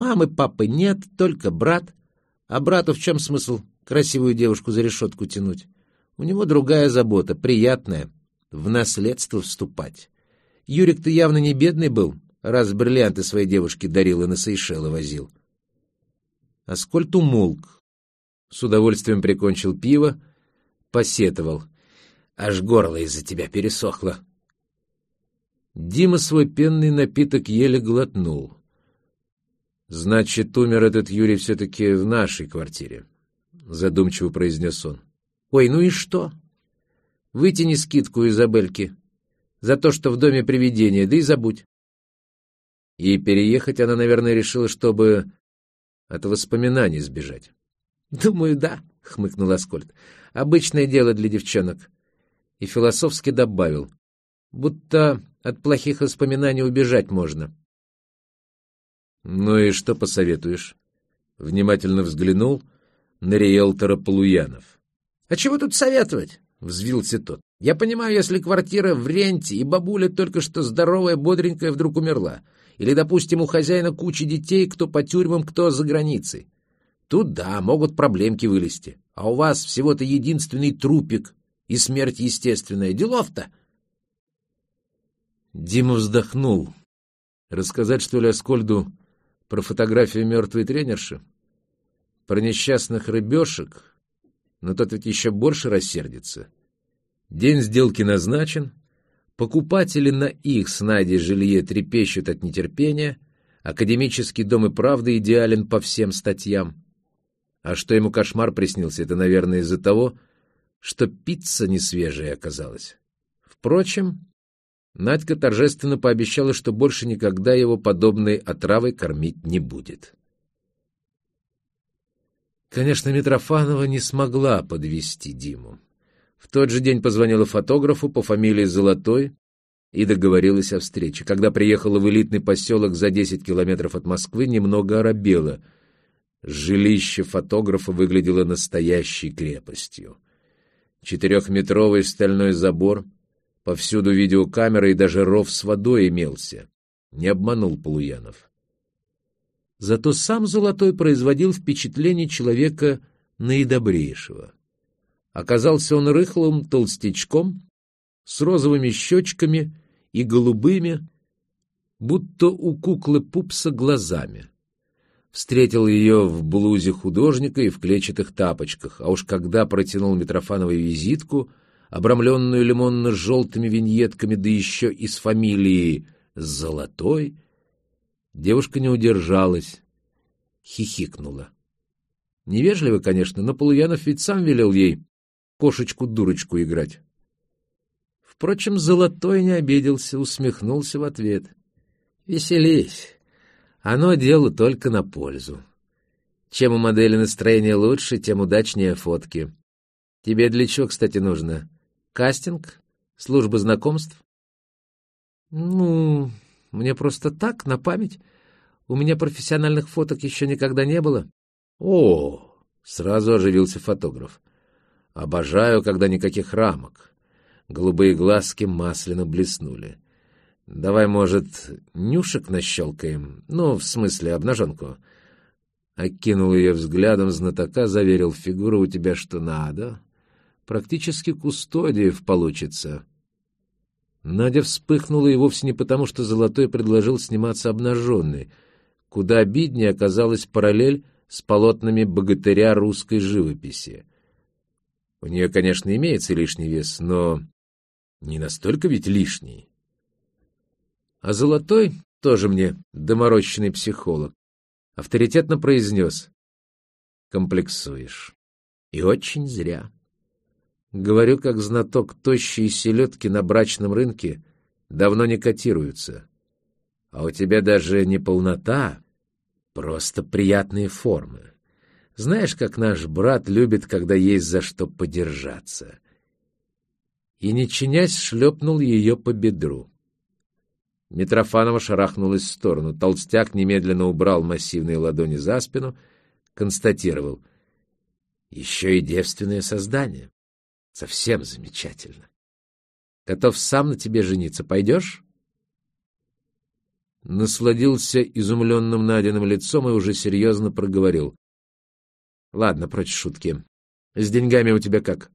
Мамы, папы нет, только брат. А брату в чем смысл красивую девушку за решетку тянуть? У него другая забота, приятная — в наследство вступать. Юрик-то явно не бедный был, раз бриллианты своей девушке дарил и на Сейшелы возил. Аскольд умолк, с удовольствием прикончил пиво, посетовал. Аж горло из-за тебя пересохло. Дима свой пенный напиток еле глотнул. «Значит, умер этот Юрий все-таки в нашей квартире», — задумчиво произнес он. «Ой, ну и что? Вытяни скидку Изабельки за то, что в доме привидения, да и забудь». И переехать она, наверное, решила, чтобы от воспоминаний сбежать. «Думаю, да», — хмыкнул Аскольд. «Обычное дело для девчонок». И философски добавил, будто от плохих воспоминаний убежать можно. «Ну и что посоветуешь?» Внимательно взглянул на риэлтора Полуянов. «А чего тут советовать?» — взвился тот. «Я понимаю, если квартира в ренте, и бабуля только что здоровая, бодренькая вдруг умерла. Или, допустим, у хозяина куча детей, кто по тюрьмам, кто за границей. Тут, да, могут проблемки вылезти. А у вас всего-то единственный трупик, и смерть естественная. Делов-то!» Дима вздохнул. Рассказать, что ли, Аскольду про фотографию мертвой тренерши? Про несчастных рыбешек? Но тот ведь еще больше рассердится. День сделки назначен. Покупатели на их с Надей жилье трепещут от нетерпения. Академический дом и правда идеален по всем статьям. А что ему кошмар приснился, это, наверное, из-за того, что пицца не свежая оказалась. Впрочем, Надька торжественно пообещала, что больше никогда его подобной отравой кормить не будет. Конечно, Митрофанова не смогла подвести Диму. В тот же день позвонила фотографу по фамилии Золотой и договорилась о встрече. Когда приехала в элитный поселок за 10 километров от Москвы, немного оробела. Жилище фотографа выглядело настоящей крепостью. Четырехметровый стальной забор — Повсюду видеокамеры и даже ров с водой имелся. Не обманул Полуянов. Зато сам Золотой производил впечатление человека наидобрейшего. Оказался он рыхлым толстячком, с розовыми щечками и голубыми, будто у куклы пупса глазами. Встретил ее в блузе художника и в клетчатых тапочках, а уж когда протянул Митрофановой визитку — обрамленную лимонно-желтыми виньетками, да еще и с фамилией Золотой, девушка не удержалась, хихикнула. Невежливо, конечно, но Полуянов ведь сам велел ей кошечку-дурочку играть. Впрочем, Золотой не обиделся, усмехнулся в ответ. «Веселись. Оно дело только на пользу. Чем у модели настроение лучше, тем удачнее фотки. Тебе для чего, кстати, нужно? Кастинг? Служба знакомств? Ну, мне просто так, на память. У меня профессиональных фоток еще никогда не было. О, сразу оживился фотограф. Обожаю, когда никаких рамок. Голубые глазки масляно блеснули. Давай, может, нюшек нащелкаем? Ну, в смысле, обнаженку. Окинул ее взглядом знатока, заверил, фигура у тебя что надо. Практически кустодиев получится. Надя вспыхнула и вовсе не потому, что Золотой предложил сниматься обнаженной. Куда обиднее оказалась параллель с полотнами богатыря русской живописи. У нее, конечно, имеется лишний вес, но не настолько ведь лишний. А Золотой, тоже мне доморощенный психолог, авторитетно произнес «Комплексуешь. И очень зря». Говорю, как знаток, тощие селедки на брачном рынке давно не котируются. А у тебя даже не полнота, просто приятные формы. Знаешь, как наш брат любит, когда есть за что подержаться. И, не чинясь, шлепнул ее по бедру. Митрофанова шарахнулась в сторону. Толстяк немедленно убрал массивные ладони за спину, констатировал. Еще и девственное создание. Совсем замечательно. Готов сам на тебе жениться. Пойдешь? насладился изумленным Надиным лицом и уже серьезно проговорил. — Ладно, прочь шутки. С деньгами у тебя как?